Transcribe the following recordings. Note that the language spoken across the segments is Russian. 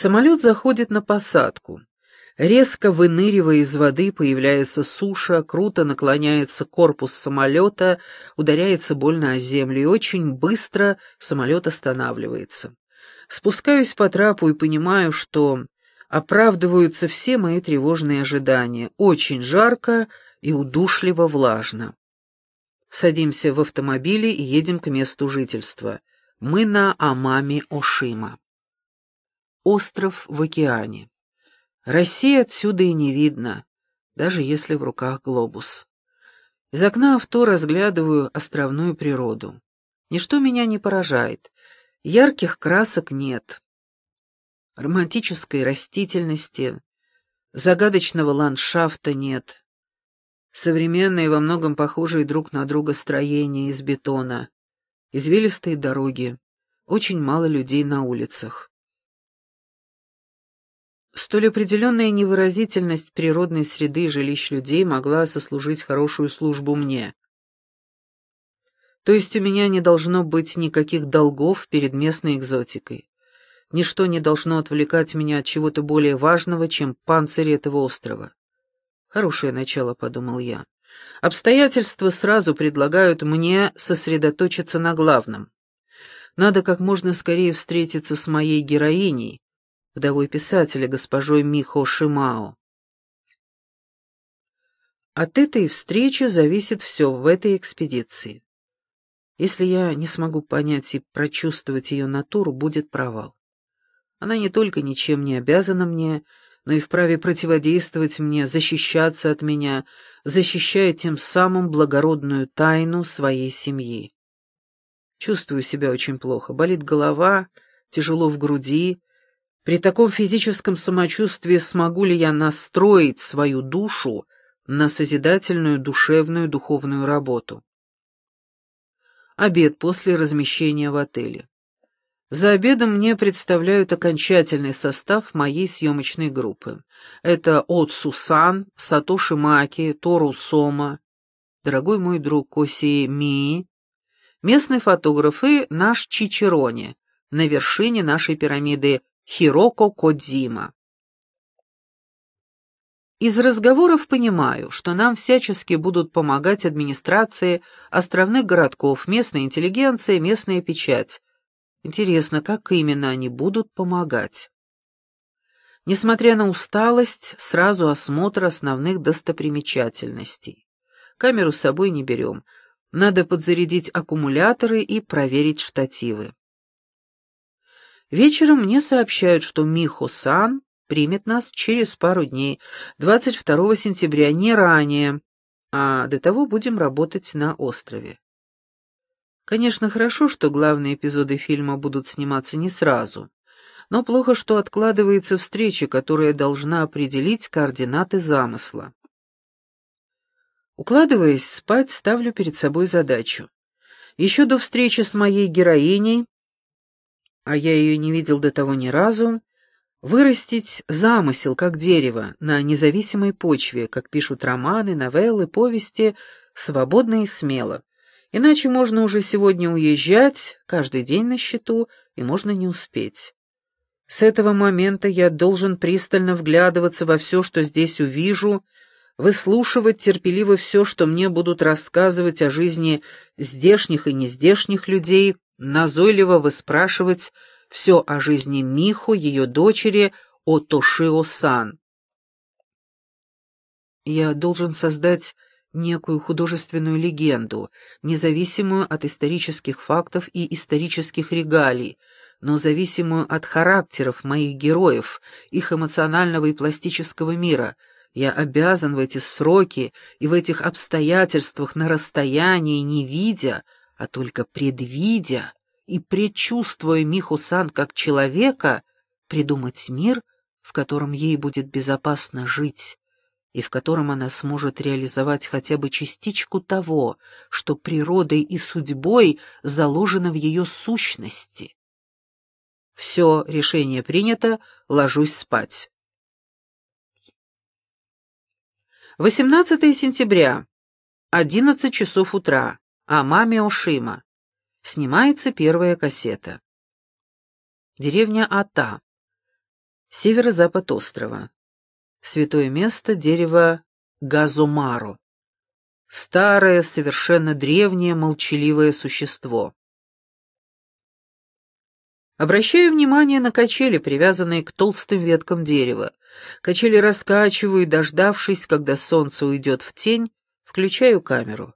Самолет заходит на посадку. Резко выныривая из воды, появляется суша, круто наклоняется корпус самолета, ударяется больно о землю, и очень быстро самолет останавливается. Спускаюсь по трапу и понимаю, что оправдываются все мои тревожные ожидания. Очень жарко и удушливо влажно. Садимся в автомобиле и едем к месту жительства. Мы на Амами-Ошима. Остров в океане. России отсюда и не видно, даже если в руках глобус. Из окна авто разглядываю островную природу. Ничто меня не поражает. Ярких красок нет. Романтической растительности, загадочного ландшафта нет. Современные, во многом похожие друг на друга строения из бетона, извилистые дороги, очень мало людей на улицах. Столь определенная невыразительность природной среды и жилищ людей могла сослужить хорошую службу мне. То есть у меня не должно быть никаких долгов перед местной экзотикой. Ничто не должно отвлекать меня от чего-то более важного, чем панцирь этого острова. Хорошее начало, подумал я. Обстоятельства сразу предлагают мне сосредоточиться на главном. Надо как можно скорее встретиться с моей героиней, вдовой писателя госпожой Михо Шимао. От этой встречи зависит все в этой экспедиции. Если я не смогу понять и прочувствовать ее натуру, будет провал. Она не только ничем не обязана мне, но и вправе противодействовать мне, защищаться от меня, защищая тем самым благородную тайну своей семьи. Чувствую себя очень плохо, болит голова, тяжело в груди, при таком физическом самочувствии смогу ли я настроить свою душу на созидательную душевную духовную работу? Обед после размещения в отеле. За обедом мне представляют окончательный состав моей съемочной группы. Это От Сусан, Сатоши Маки, Тору Сома, дорогой мой друг Коси Ми, местный фотограф и наш Чичерони на вершине нашей пирамиды Хироко Кодзима. Из разговоров понимаю, что нам всячески будут помогать администрации островных городков, местная интеллигенция, местная печать. Интересно, как именно они будут помогать? Несмотря на усталость, сразу осмотр основных достопримечательностей. Камеру с собой не берем. Надо подзарядить аккумуляторы и проверить штативы. Вечером мне сообщают, что Михо-сан примет нас через пару дней, 22 сентября, не ранее, а до того будем работать на острове. Конечно, хорошо, что главные эпизоды фильма будут сниматься не сразу, но плохо, что откладывается встреча, которая должна определить координаты замысла. Укладываясь спать, ставлю перед собой задачу. Еще до встречи с моей героиней а я ее не видел до того ни разу, вырастить замысел, как дерево, на независимой почве, как пишут романы, новеллы, повести, свободно и смело. Иначе можно уже сегодня уезжать, каждый день на счету, и можно не успеть. С этого момента я должен пристально вглядываться во все, что здесь увижу, выслушивать терпеливо все, что мне будут рассказывать о жизни здешних и нездешних людей, назойливо выспрашивать все о жизни Миху, ее дочери, о Тошио-сан. Я должен создать некую художественную легенду, независимую от исторических фактов и исторических регалий, но зависимую от характеров моих героев, их эмоционального и пластического мира. Я обязан в эти сроки и в этих обстоятельствах на расстоянии, не видя, а только предвидя и предчувствуя Миху-сан как человека, придумать мир, в котором ей будет безопасно жить, и в котором она сможет реализовать хотя бы частичку того, что природой и судьбой заложено в ее сущности. Все, решение принято, ложусь спать. 18 сентября, 11 часов утра. Амами Ошима. Снимается первая кассета. Деревня Ата. Северо-запад острова. Святое место — дерево Газомаро. Старое, совершенно древнее, молчаливое существо. Обращаю внимание на качели, привязанные к толстым веткам дерева. Качели раскачиваю, дождавшись, когда солнце уйдет в тень, включаю камеру.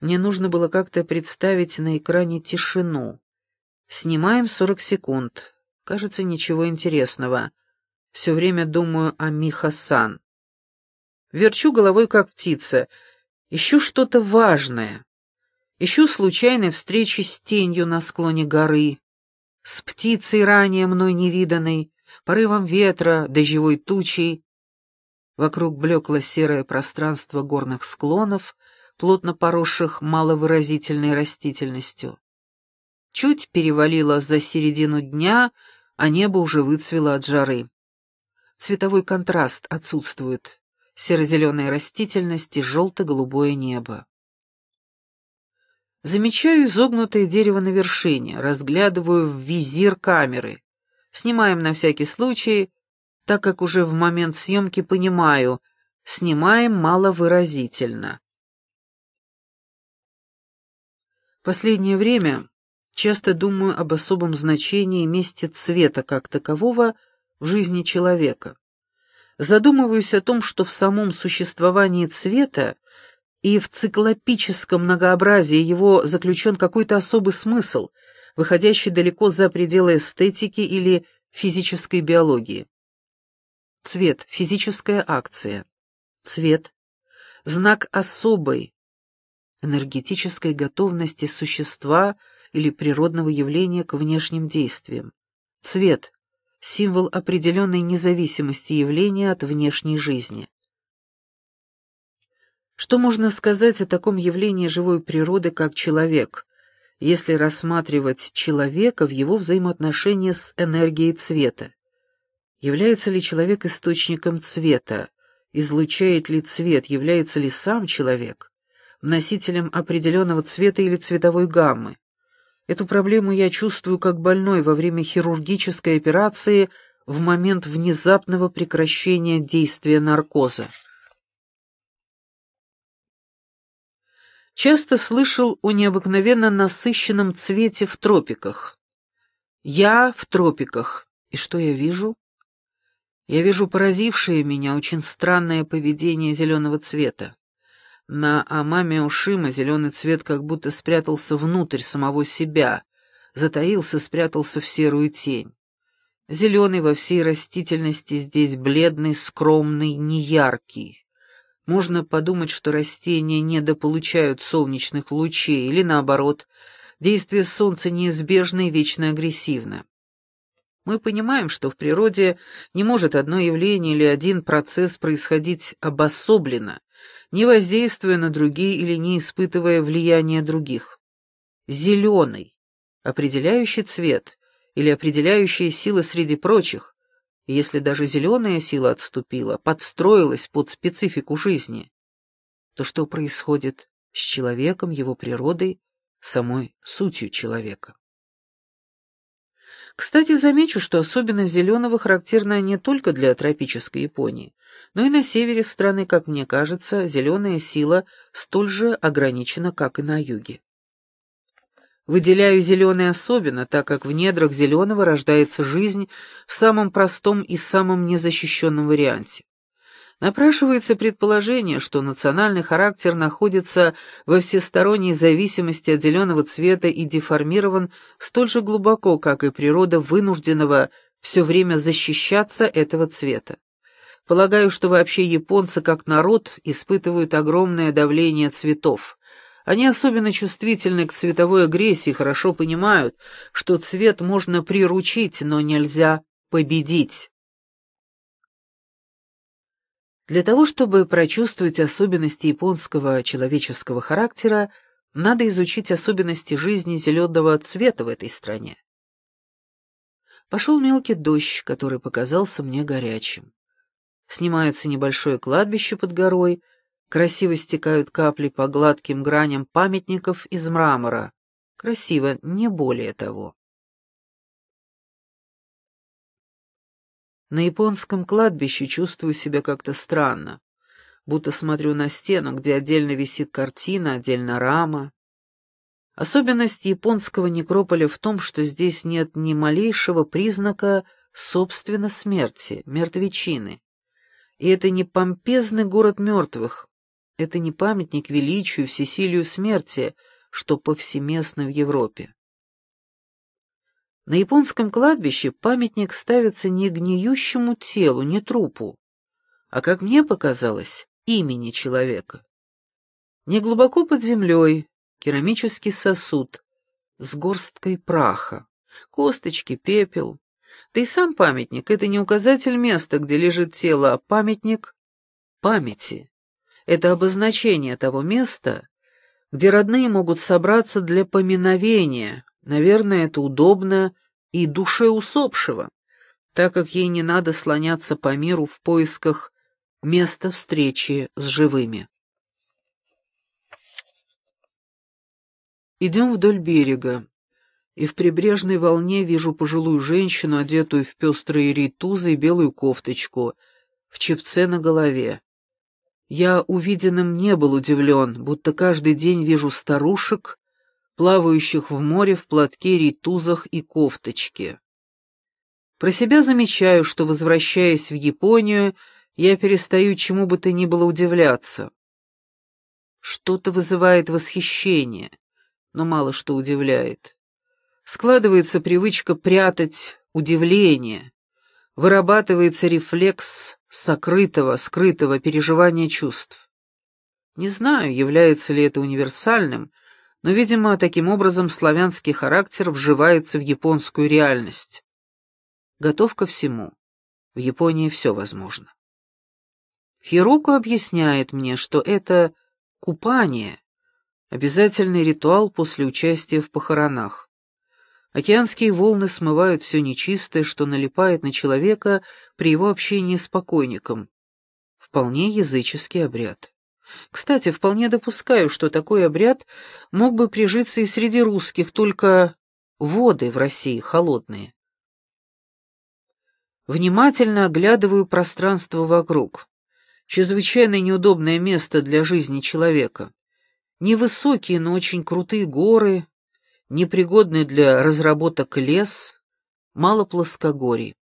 Мне нужно было как-то представить на экране тишину. Снимаем 40 секунд. Кажется, ничего интересного. Все время думаю о Миха-сан. Верчу головой, как птица — Ищу что-то важное. Ищу случайной встречи с тенью на склоне горы, с птицей ранее мной невиданной, порывом ветра, дождевой тучей. Вокруг блекло серое пространство горных склонов, плотно поросших маловыразительной растительностью. Чуть перевалило за середину дня, а небо уже выцвело от жары. Цветовой контраст отсутствует серо-зеленая растительность и желто-голубое небо. Замечаю изогнутое дерево на вершине, разглядываю в визир камеры. Снимаем на всякий случай, так как уже в момент съемки понимаю, снимаем маловыразительно. Последнее время часто думаю об особом значении и месте цвета как такового в жизни человека задумываюсь о том, что в самом существовании цвета и в циклопическом многообразии его заключен какой-то особый смысл, выходящий далеко за пределы эстетики или физической биологии. Цвет — физическая акция. Цвет — знак особой энергетической готовности существа или природного явления к внешним действиям. Цвет символ определенной независимости явления от внешней жизни. Что можно сказать о таком явлении живой природы, как человек, если рассматривать человека в его взаимоотношении с энергией цвета? Является ли человек источником цвета? Излучает ли цвет? Является ли сам человек носителем определенного цвета или цветовой гаммы? Эту проблему я чувствую как больной во время хирургической операции в момент внезапного прекращения действия наркоза. Часто слышал о необыкновенно насыщенном цвете в тропиках. Я в тропиках, и что я вижу? Я вижу поразившее меня очень странное поведение зеленого цвета. На Амаме Ушима зеленый цвет как будто спрятался внутрь самого себя, затаился, спрятался в серую тень. Зеленый во всей растительности здесь бледный, скромный, неяркий. Можно подумать, что растения недополучают солнечных лучей, или наоборот, действие солнца неизбежно и вечно агрессивно. Мы понимаем, что в природе не может одно явление или один процесс происходить обособленно, не воздействуя на другие или не испытывая влияния других. Зеленый, определяющий цвет или определяющая сила среди прочих, если даже зеленая сила отступила, подстроилась под специфику жизни, то что происходит с человеком, его природой, самой сутью человека? Кстати, замечу, что особенность зеленого характерна не только для тропической Японии, но и на севере страны, как мне кажется, зеленая сила столь же ограничена, как и на юге. Выделяю зеленый особенно, так как в недрах зеленого рождается жизнь в самом простом и самом незащищенном варианте. Напрашивается предположение, что национальный характер находится во всесторонней зависимости от зеленого цвета и деформирован столь же глубоко, как и природа вынужденного все время защищаться этого цвета. Полагаю, что вообще японцы как народ испытывают огромное давление цветов. Они особенно чувствительны к цветовой агрессии, хорошо понимают, что цвет можно приручить, но нельзя победить. Для того, чтобы прочувствовать особенности японского человеческого характера, надо изучить особенности жизни зеленого цвета в этой стране. Пошел мелкий дождь, который показался мне горячим. Снимается небольшое кладбище под горой, красиво стекают капли по гладким граням памятников из мрамора. Красиво, не более того. На японском кладбище чувствую себя как-то странно, будто смотрю на стену, где отдельно висит картина, отдельно рама. Особенность японского некрополя в том, что здесь нет ни малейшего признака собственно смерти, мертвечины. И это не помпезный город мертвых, это не памятник величию, всесилию смерти, что повсеместно в Европе. На японском кладбище памятник ставится не гниющему телу, не трупу, а, как мне показалось, имени человека. Не глубоко под землей керамический сосуд с горсткой праха, косточки, пепел. Да и сам памятник — это не указатель места, где лежит тело, а памятник памяти. Это обозначение того места, где родные могут собраться для поминовения. Наверное, это удобно и душе усопшего, так как ей не надо слоняться по миру в поисках места встречи с живыми. Идем вдоль берега, и в прибрежной волне вижу пожилую женщину, одетую в пестрые ритузы и белую кофточку, в чепце на голове. Я увиденным не был удивлен, будто каждый день вижу старушек, плавающих в море в платке, ритузах и кофточке. Про себя замечаю, что, возвращаясь в Японию, я перестаю чему бы то ни было удивляться. Что-то вызывает восхищение, но мало что удивляет. Складывается привычка прятать удивление, вырабатывается рефлекс сокрытого, скрытого переживания чувств. Не знаю, является ли это универсальным, но, видимо, таким образом славянский характер вживается в японскую реальность. Готов ко всему. В Японии все возможно. Хироку объясняет мне, что это купание, обязательный ритуал после участия в похоронах. Океанские волны смывают все нечистое, что налипает на человека при его общении с покойником. Вполне языческий обряд. Кстати, вполне допускаю, что такой обряд мог бы прижиться и среди русских, только воды в России холодные. Внимательно оглядываю пространство вокруг. Чрезвычайно неудобное место для жизни человека. Невысокие, но очень крутые горы, непригодный для разработок лес, мало плоскогорий.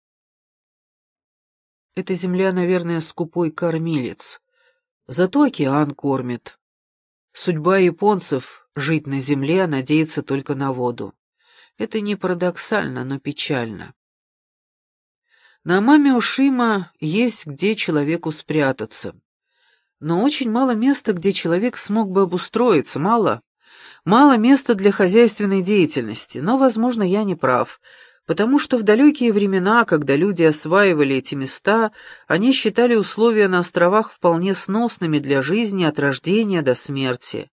Эта земля, наверное, скупой кормилец. Зато океан кормит. Судьба японцев — жить на земле, а надеяться только на воду. Это не парадоксально, но печально. На маме Ушима есть где человеку спрятаться. Но очень мало места, где человек смог бы обустроиться, мало. Мало места для хозяйственной деятельности, но, возможно, я не прав потому что в далекие времена, когда люди осваивали эти места, они считали условия на островах вполне сносными для жизни от рождения до смерти.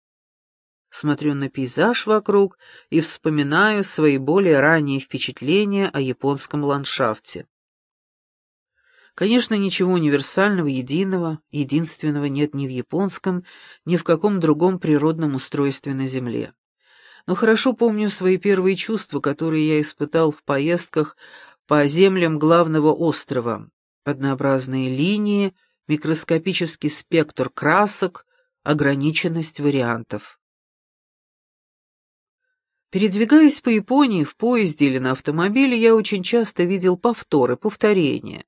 Смотрю на пейзаж вокруг и вспоминаю свои более ранние впечатления о японском ландшафте. Конечно, ничего универсального, единого, единственного нет ни в японском, ни в каком другом природном устройстве на Земле но хорошо помню свои первые чувства, которые я испытал в поездках по землям главного острова. Однообразные линии, микроскопический спектр красок, ограниченность вариантов. Передвигаясь по Японии в поезде или на автомобиле, я очень часто видел повторы, повторения.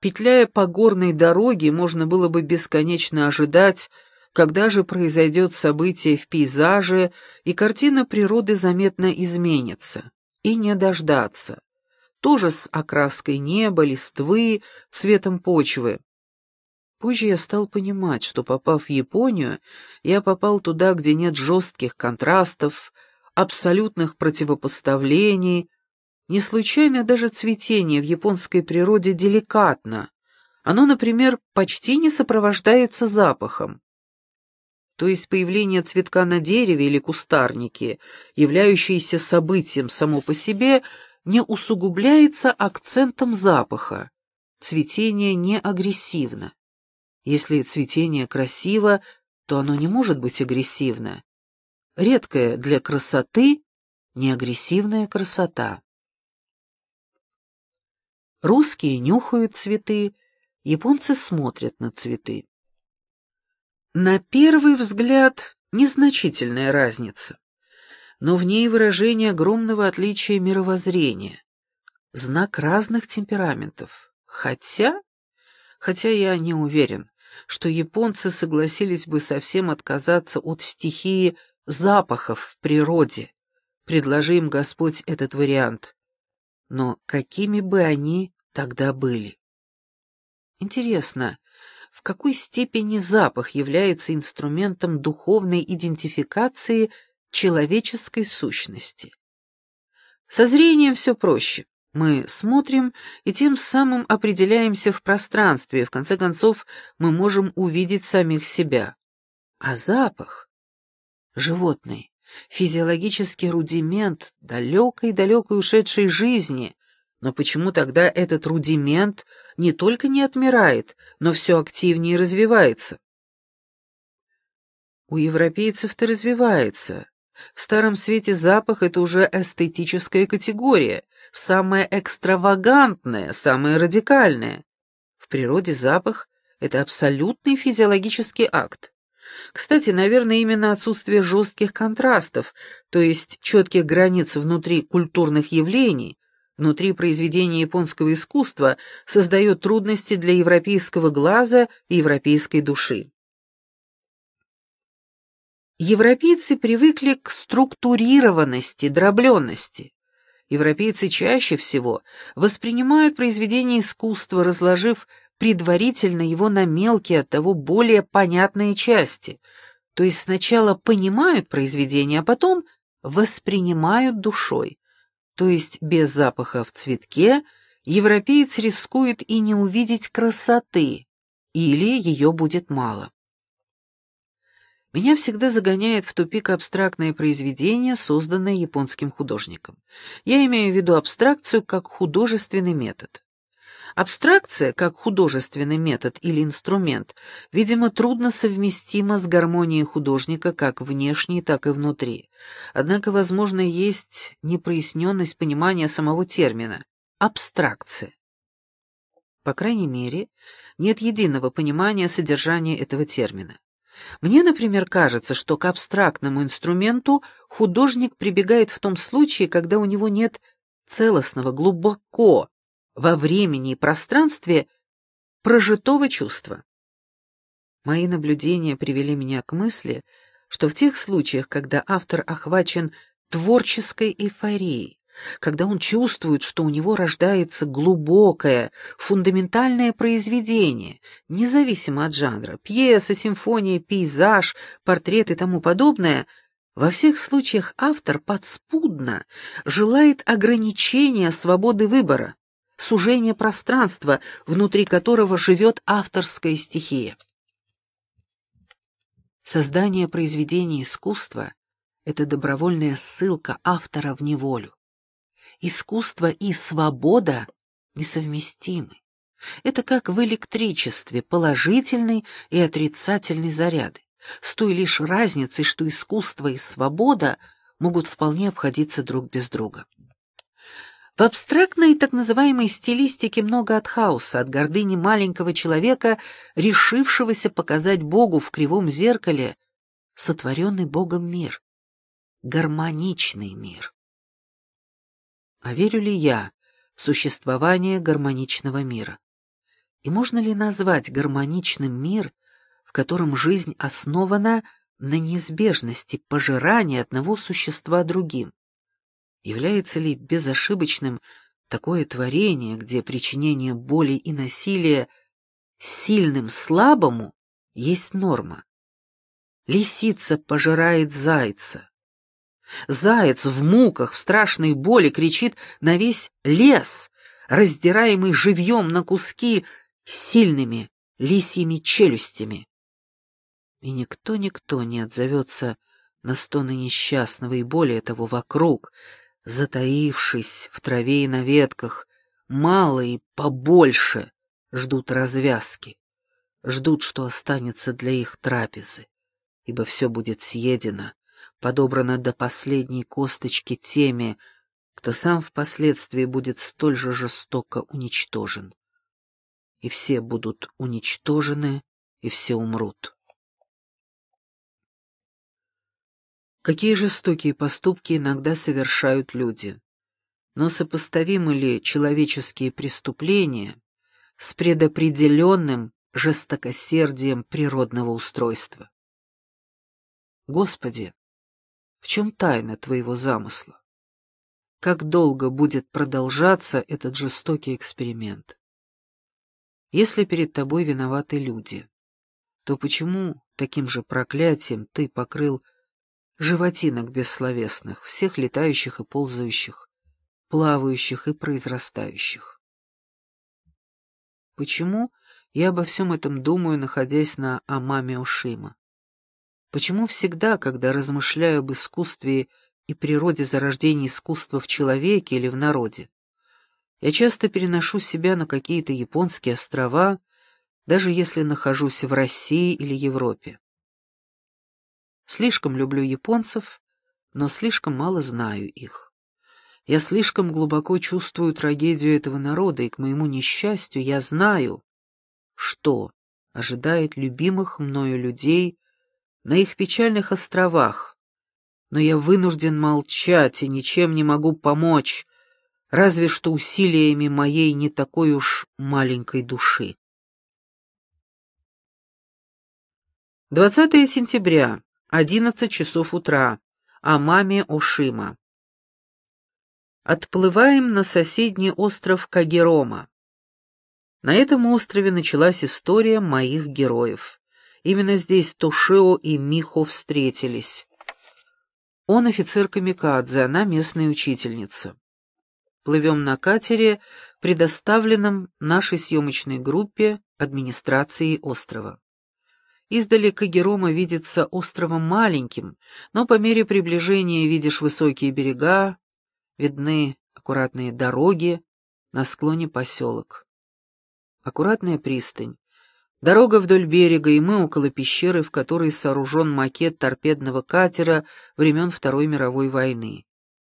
Петляя по горной дороге, можно было бы бесконечно ожидать когда же произойдет событие в пейзаже, и картина природы заметно изменится, и не дождаться. Тоже с окраской неба, листвы, цветом почвы. Позже я стал понимать, что, попав в Японию, я попал туда, где нет жестких контрастов, абсолютных противопоставлений. Не случайно даже цветение в японской природе деликатно. Оно, например, почти не сопровождается запахом то есть появление цветка на дереве или кустарнике, являющееся событием само по себе, не усугубляется акцентом запаха. Цветение не агрессивно. Если цветение красиво, то оно не может быть агрессивно. Редкая для красоты неагрессивная красота. Русские нюхают цветы, японцы смотрят на цветы. На первый взгляд незначительная разница, но в ней выражение огромного отличия мировоззрения, знак разных темпераментов, хотя, хотя я не уверен, что японцы согласились бы совсем отказаться от стихии запахов в природе, предложи им Господь этот вариант. Но какими бы они тогда были? Интересно, в какой степени запах является инструментом духовной идентификации человеческой сущности? Со зрением все проще. Мы смотрим и тем самым определяемся в пространстве, в конце концов мы можем увидеть самих себя. А запах? Животный, физиологический рудимент далекой-далекой ушедшей жизни, но почему тогда этот рудимент не только не отмирает, но все активнее развивается? У европейцев-то развивается. В Старом Свете запах — это уже эстетическая категория, самое экстравагантное, самое радикальное. В природе запах — это абсолютный физиологический акт. Кстати, наверное, именно отсутствие жестких контрастов, то есть четких границ внутри культурных явлений, внутри произведения японского искусства, создает трудности для европейского глаза и европейской души. Европейцы привыкли к структурированности, дробленности. Европейцы чаще всего воспринимают произведение искусства, разложив предварительно его на мелкие, оттого более понятные части, то есть сначала понимают произведение, а потом воспринимают душой, то есть без запаха в цветке европеец рискует и не увидеть красоты, или ее будет мало. Меня всегда загоняет в тупик абстрактное произведение, созданное японским художником. Я имею в виду абстракцию как художественный метод. Абстракция, как художественный метод или инструмент, видимо, трудно совместима с гармонией художника как внешней, так и внутри. Однако, возможно, есть непроясненность понимания самого термина – абстракция. По крайней мере, нет единого понимания содержания этого термина. Мне, например, кажется, что к абстрактному инструменту художник прибегает в том случае, когда у него нет целостного, глубоко, во времени и пространстве прожитого чувства. Мои наблюдения привели меня к мысли, что в тех случаях, когда автор охвачен творческой эйфорией, когда он чувствует, что у него рождается глубокое, фундаментальное произведение, независимо от жанра, пьеса, симфония, пейзаж, портрет и тому подобное, во всех случаях автор подспудно желает ограничения свободы выбора, сужения пространства, внутри которого живет авторская стихия. Создание произведения искусства — это добровольная ссылка автора в неволю искусство и свобода несовместимы. Это как в электричестве положительный и отрицательный заряды, с той лишь разницей, что искусство и свобода могут вполне обходиться друг без друга. В абстрактной так называемой стилистике много от хаоса, от гордыни маленького человека, решившегося показать Богу в кривом зеркале сотворенный Богом мир, гармоничный мир. А верю ли я в существование гармоничного мира? И можно ли назвать гармоничным мир, в котором жизнь основана на неизбежности пожирания одного существа другим? Является ли безошибочным такое творение, где причинение боли и насилия сильным слабому есть норма? Лисица пожирает зайца, Заяц в муках, в страшной боли кричит на весь лес, раздираемый живьем на куски сильными лисьими челюстями. И никто-никто не отзовется на стоны несчастного и более того вокруг, затаившись в траве и на ветках, мало и побольше ждут развязки, ждут, что останется для их трапезы, ибо все будет съедено, подобрано до последней косточки теми, кто сам впоследствии будет столь же жестоко уничтожен. И все будут уничтожены, и все умрут. Какие жестокие поступки иногда совершают люди. Но сопоставимы ли человеческие преступления с предопределенным жестокосердием природного устройства? Господи, в чем тайна Твоего замысла? Как долго будет продолжаться этот жестокий эксперимент? Если перед Тобой виноваты люди, то почему таким же проклятием Ты покрыл животинок бессловесных, всех летающих и ползающих, плавающих и произрастающих. Почему я обо всем этом думаю, находясь на Амаме Ушима? Почему всегда, когда размышляю об искусстве и природе зарождения искусства в человеке или в народе, я часто переношу себя на какие-то японские острова, даже если нахожусь в России или Европе. Слишком люблю японцев, но слишком мало знаю их. Я слишком глубоко чувствую трагедию этого народа, и к моему несчастью я знаю, что ожидает любимых мною людей на их печальных островах, но я вынужден молчать и ничем не могу помочь, разве что усилиями моей не такой уж маленькой души. 20 сентября. Одиннадцать часов утра. О маме Ошима. Отплываем на соседний остров Кагерома. На этом острове началась история моих героев. Именно здесь Тошио и Михо встретились. Он офицер Камикадзе, она местная учительница. Плывем на катере, предоставленном нашей съемочной группе администрации острова. Издали Кагерома видится островом маленьким, но по мере приближения видишь высокие берега, видны аккуратные дороги, на склоне поселок. Аккуратная пристань, дорога вдоль берега, и мы около пещеры, в которой сооружен макет торпедного катера времен Второй мировой войны.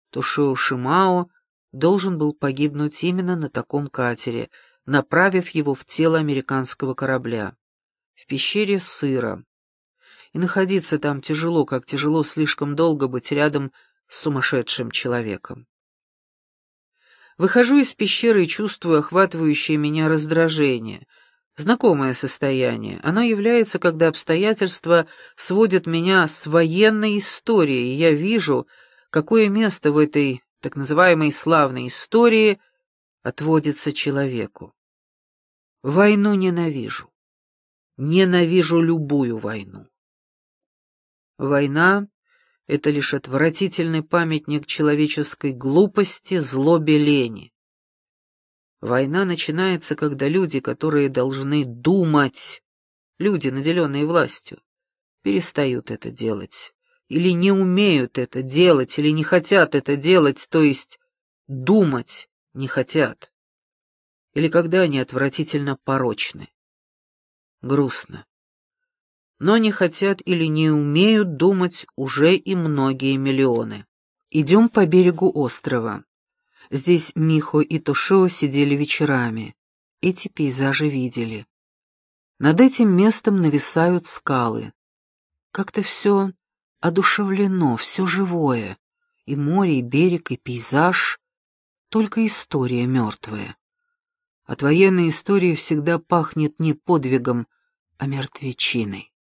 Тушио Шимао должен был погибнуть именно на таком катере, направив его в тело американского корабля. В пещере сыро. И находиться там тяжело, как тяжело слишком долго быть рядом с сумасшедшим человеком. Выхожу из пещеры и чувствую охватывающее меня раздражение. Знакомое состояние. Оно является, когда обстоятельства сводят меня с военной историей, и я вижу, какое место в этой так называемой славной истории отводится человеку. Войну ненавижу. Ненавижу любую войну. Война — это лишь отвратительный памятник человеческой глупости, злобе, лени. Война начинается, когда люди, которые должны думать, люди, наделенные властью, перестают это делать, или не умеют это делать, или не хотят это делать, то есть думать не хотят, или когда они отвратительно порочны грустно. Но не хотят или не умеют думать уже и многие миллионы. Идем по берегу острова. Здесь Михо и Тошио сидели вечерами. Эти пейзажи видели. Над этим местом нависают скалы. Как-то все одушевлено, все живое. И море, и берег, и пейзаж. Только история мертвая. От военной истории всегда пахнет не подвигом, а мертвечиной.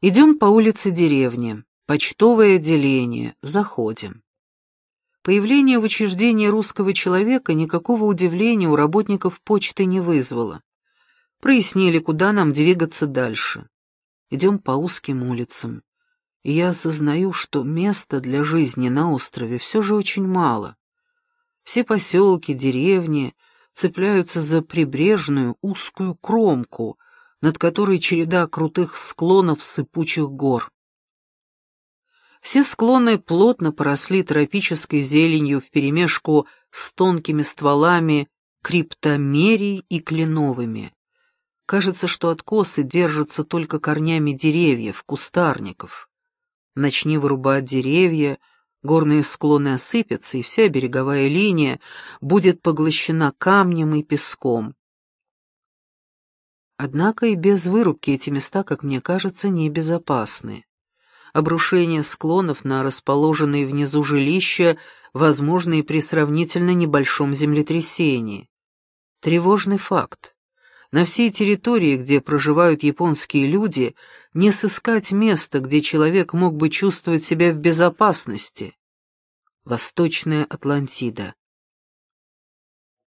Идем по улице деревни, почтовое отделение, заходим. Появление в учреждении русского человека никакого удивления у работников почты не вызвало. Прояснили, куда нам двигаться дальше. Идем по узким улицам. И я осознаю, что места для жизни на острове все же очень мало. Все поселки, деревни цепляются за прибрежную узкую кромку, над которой череда крутых склонов сыпучих гор. Все склоны плотно поросли тропической зеленью вперемешку с тонкими стволами криптомерий и кленовыми. Кажется, что откосы держатся только корнями деревьев, кустарников. Начни вырубать деревья, Горные склоны осыпятся, и вся береговая линия будет поглощена камнем и песком. Однако и без вырубки эти места, как мне кажется, небезопасны. Обрушение склонов на расположенные внизу жилища возможно и при сравнительно небольшом землетрясении. Тревожный факт. На всей территории, где проживают японские люди, не сыскать места, где человек мог бы чувствовать себя в безопасности. Восточная Атлантида.